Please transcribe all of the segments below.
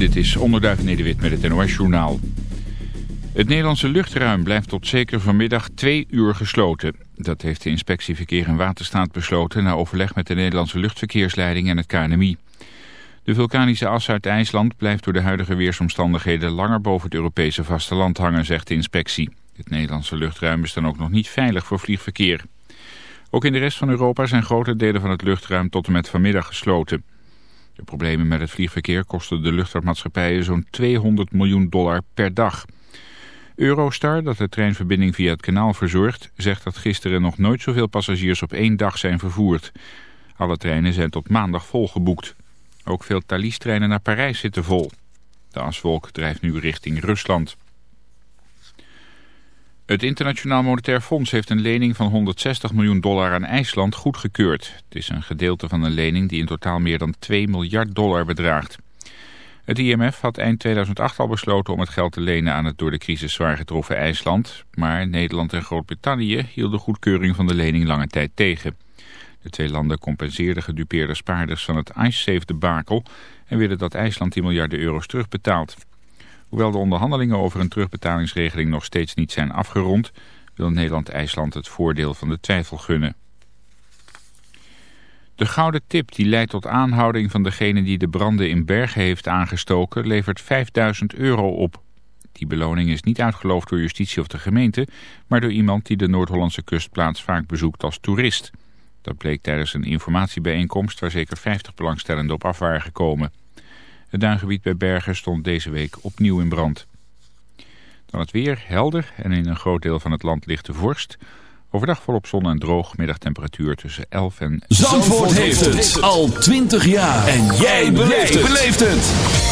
Dit is Onderduif Nederwit met het NOS Journaal. Het Nederlandse luchtruim blijft tot zeker vanmiddag twee uur gesloten. Dat heeft de inspectie Verkeer en Waterstaat besloten... na overleg met de Nederlandse luchtverkeersleiding en het KNMI. De vulkanische as uit IJsland blijft door de huidige weersomstandigheden... langer boven het Europese vasteland hangen, zegt de inspectie. Het Nederlandse luchtruim is dan ook nog niet veilig voor vliegverkeer. Ook in de rest van Europa zijn grote delen van het luchtruim tot en met vanmiddag gesloten... De problemen met het vliegverkeer kosten de luchtvaartmaatschappijen zo'n 200 miljoen dollar per dag. Eurostar, dat de treinverbinding via het kanaal verzorgt, zegt dat gisteren nog nooit zoveel passagiers op één dag zijn vervoerd. Alle treinen zijn tot maandag volgeboekt. Ook veel Thalys-treinen naar Parijs zitten vol. De aswolk drijft nu richting Rusland. Het Internationaal Monetair Fonds heeft een lening van 160 miljoen dollar aan IJsland goedgekeurd. Het is een gedeelte van een lening die in totaal meer dan 2 miljard dollar bedraagt. Het IMF had eind 2008 al besloten om het geld te lenen aan het door de crisis zwaar getroffen IJsland. Maar Nederland en Groot-Brittannië hielden goedkeuring van de lening lange tijd tegen. De twee landen compenseerden gedupeerde spaarders van het IceSafe-debakel en willen dat IJsland die miljarden euro's terugbetaalt. Hoewel de onderhandelingen over een terugbetalingsregeling nog steeds niet zijn afgerond, wil Nederland-IJsland het voordeel van de twijfel gunnen. De gouden tip die leidt tot aanhouding van degene die de branden in Bergen heeft aangestoken levert 5000 euro op. Die beloning is niet uitgeloofd door justitie of de gemeente, maar door iemand die de Noord-Hollandse kustplaats vaak bezoekt als toerist. Dat bleek tijdens een informatiebijeenkomst waar zeker 50 belangstellenden op af waren gekomen. Het duingebied bij Bergen stond deze week opnieuw in brand. Dan het weer, helder en in een groot deel van het land ligt de vorst. Overdag volop zon en droog, middagtemperatuur tussen 11 en... Zandvoort, Zandvoort heeft het al 20 jaar. En jij beleeft het.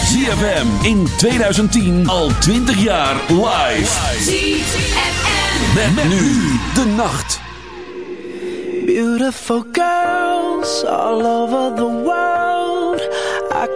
ZFM in 2010 al 20 jaar live. ZFM. Met, met nu de nacht. Beautiful girls all over the world.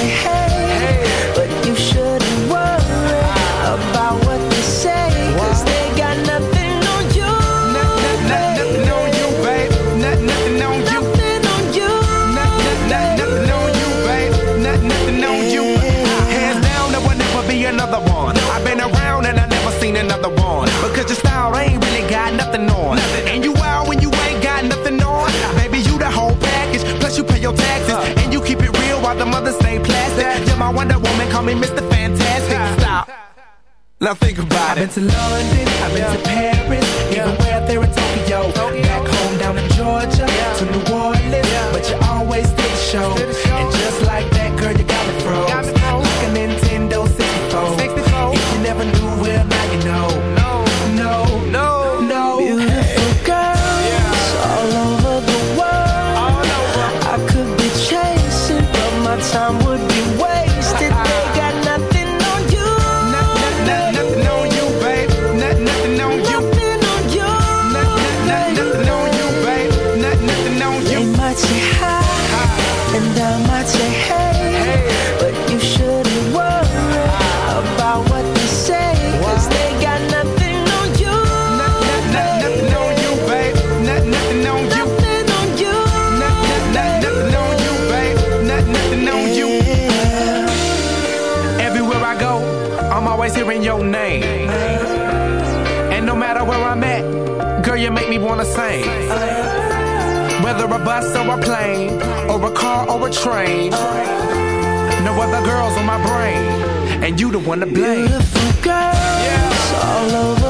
say hey, me Mr. Fantastic. Stop. Now think about it. I've been to London, I've been to Paris, even plane, or a car, or a train. No other girls on my brain, and you the one to blame. Beautiful girls yeah. all over.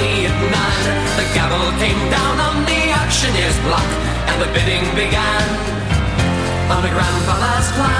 at nine. The gavel came down on the auctioneer's block, and the bidding began on a grandfather's clock.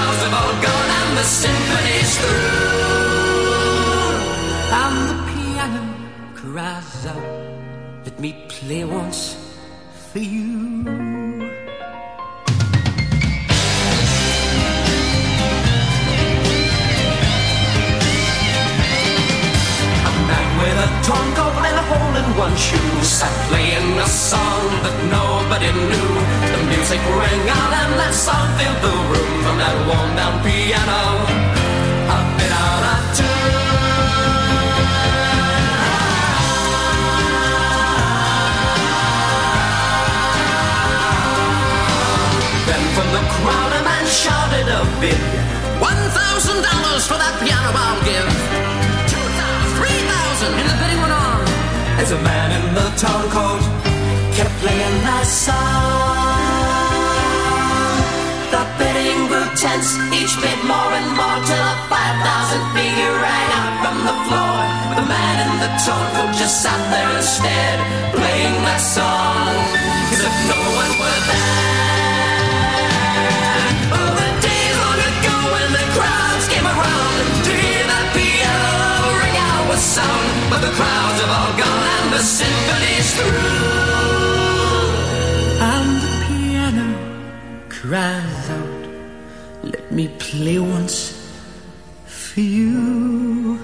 the symphony's through. And the piano cries out, let me play once for you. With a torn coat and a hole in one shoe sat playing a song that nobody knew. Music rang out and that song filled the room from that worn down piano. A bit out of Then from the crowd a man shouted a bid. One thousand dollars for that piano I'll give. Two thousand, three thousand, and the bidding went on. As a man in the town coat kept playing that song. The bidding grew tense, each bid more and more till a five thousand figure rang out from the floor. The man in the town coat just sat there instead, playing that song. As if no one were there. Oh, days long ago when the crowds came around to hear that piano ring out with sound. But the crowds have all gone and the symphony's through. Cries out, let me play once for you.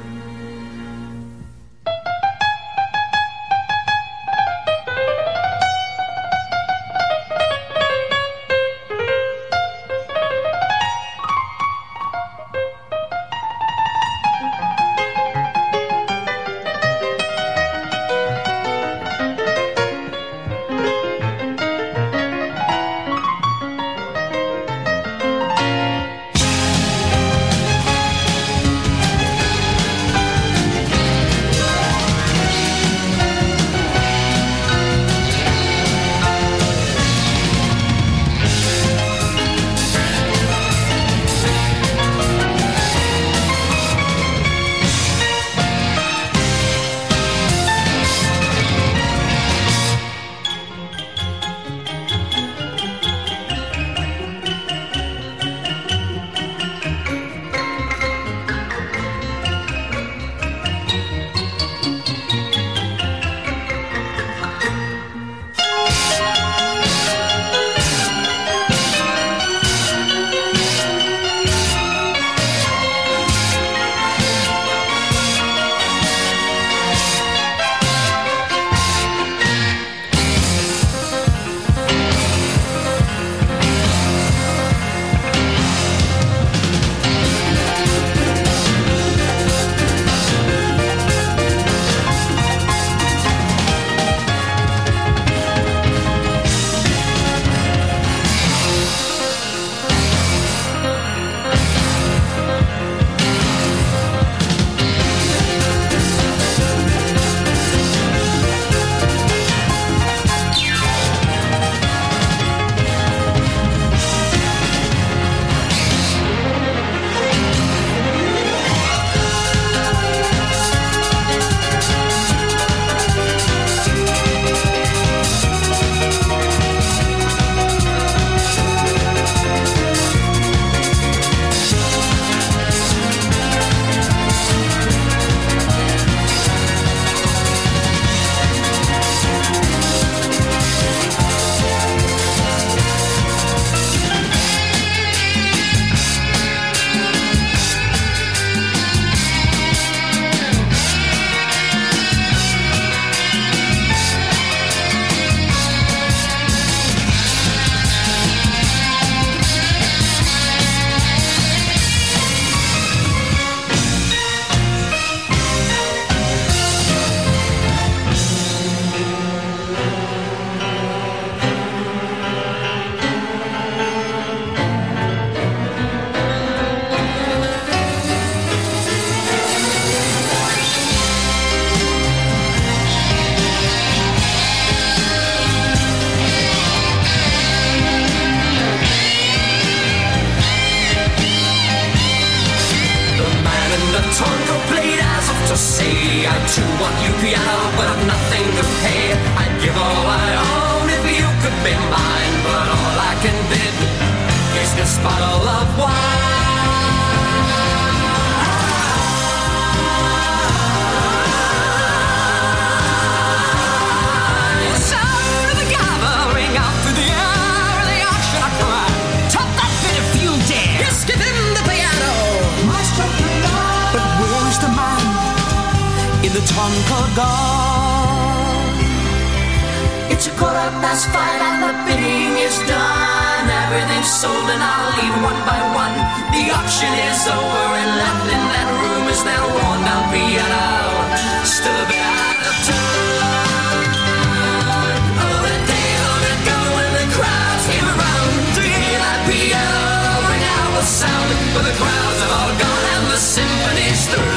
It's a quarter past five and the bidding is done. Everything's sold and I'll leave one by one. The auction is over and left in that room is that worn down piano. Still a bit out of tune. Oh, the days long ago when the crowds came around to hear that piano ring out with sound. But the crowds have all gone and the symphony's through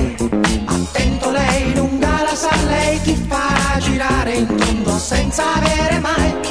Senza avere mai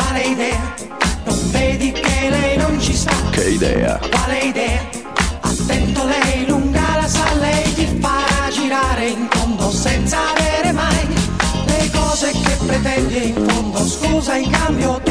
cosa in cambio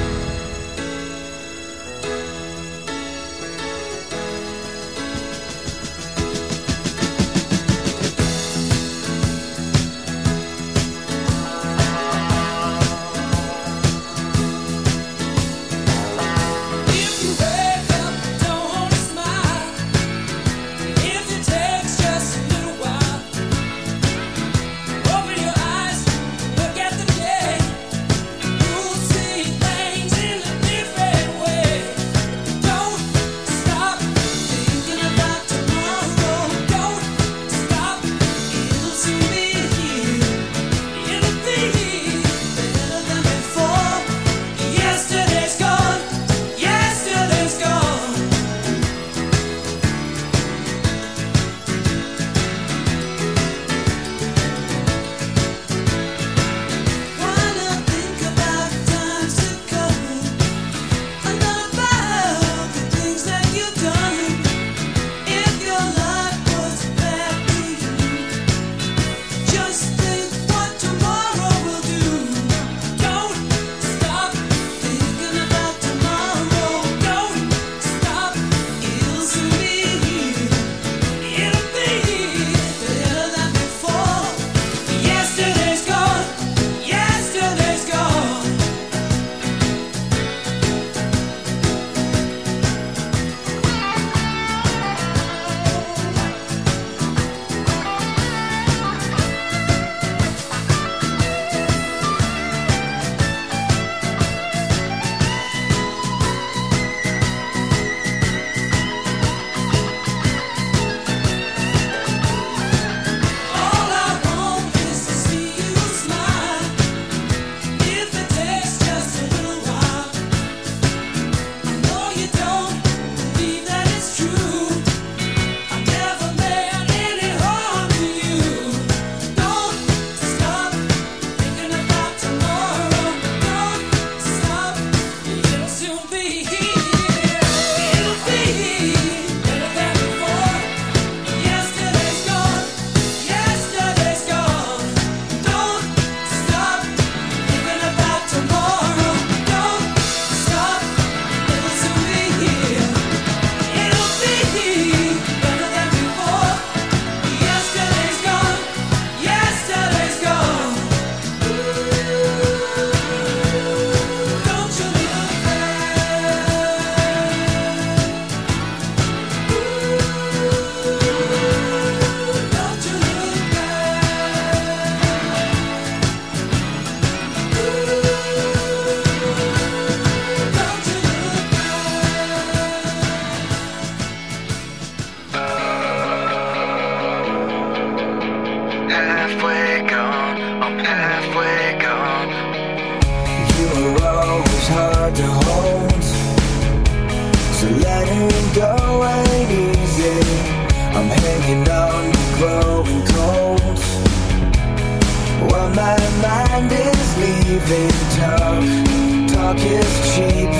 mind is leaving town. Talk is cheap.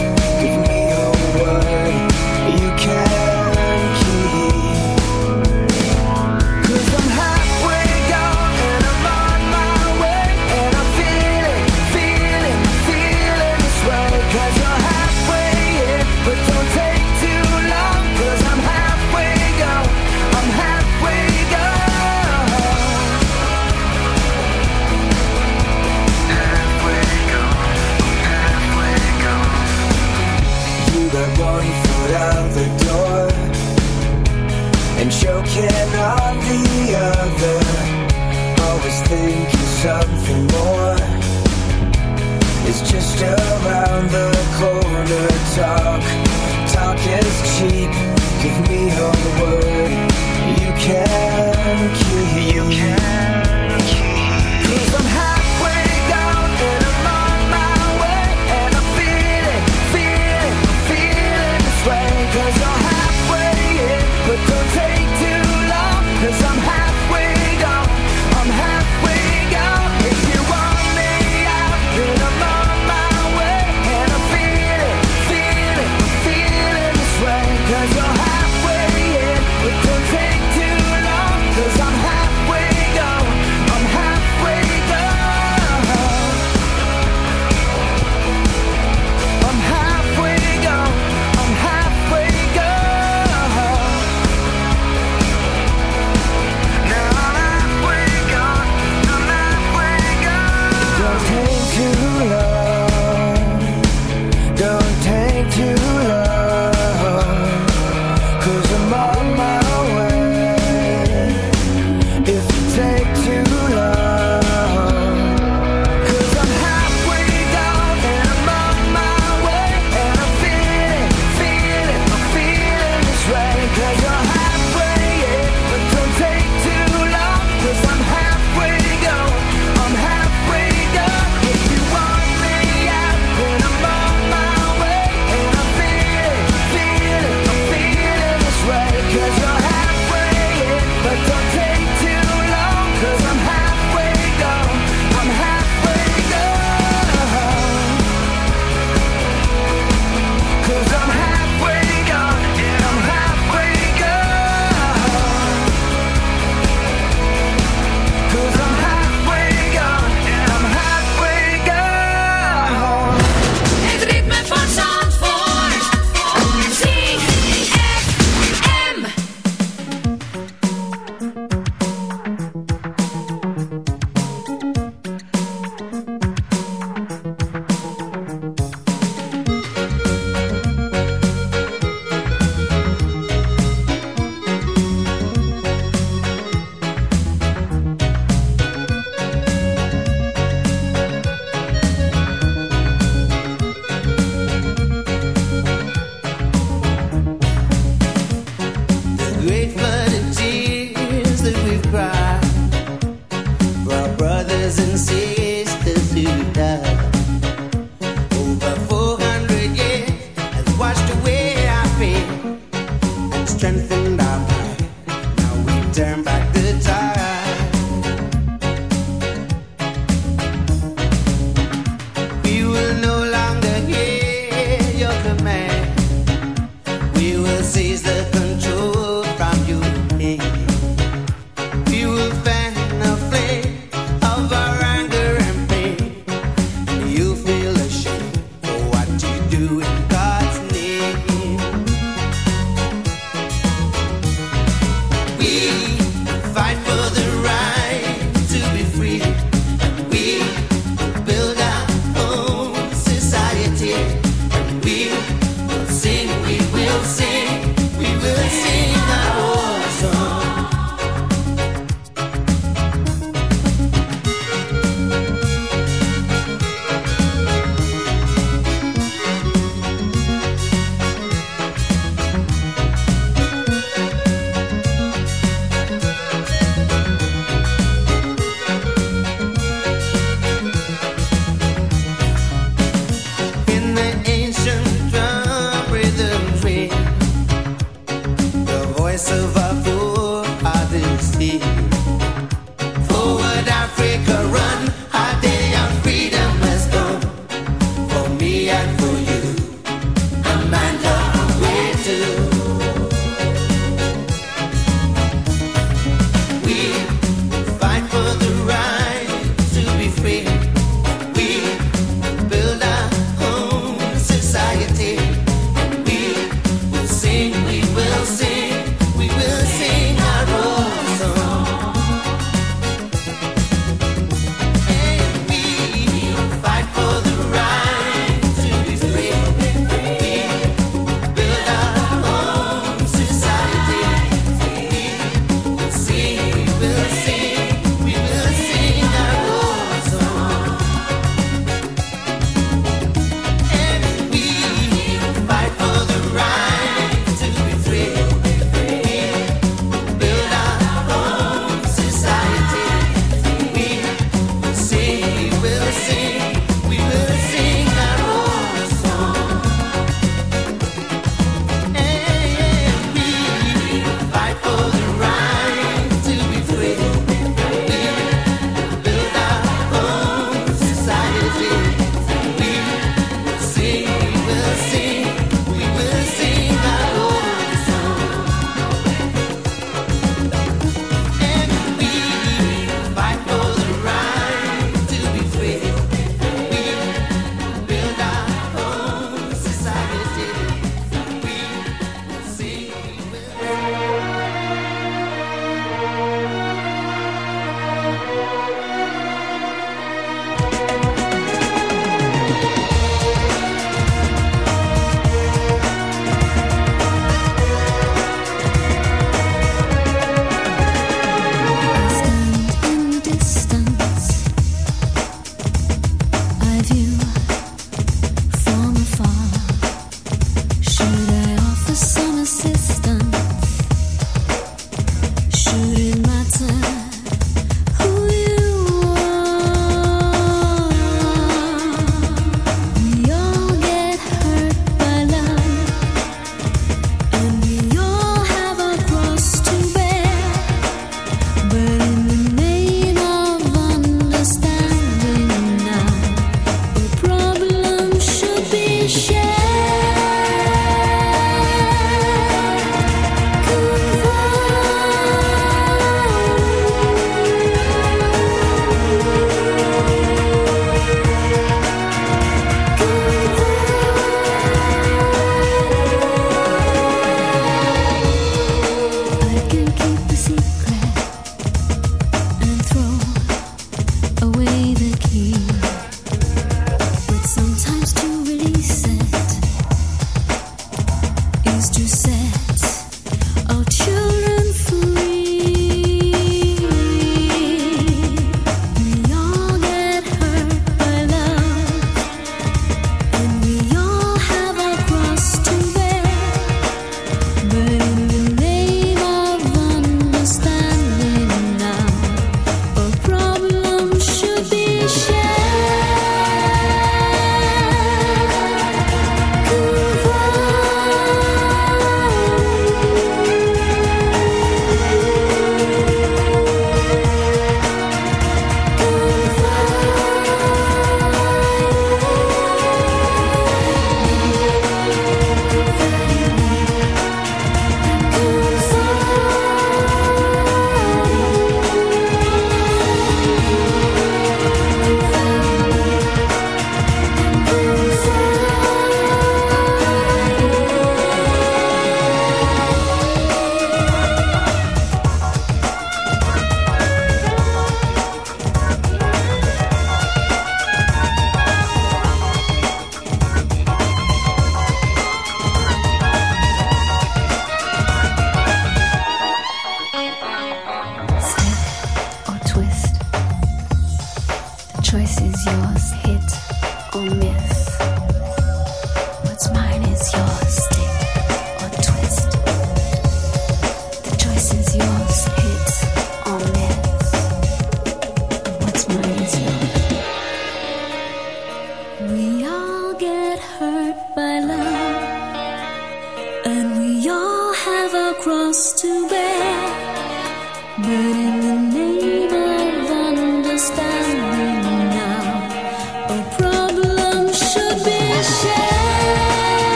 Give me a word you can't. think it's something more. It's just around the corner Talk, talk is cheap Give me your word. You can keep You can do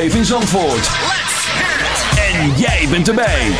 live in Zandvoort. En jij bent erbij.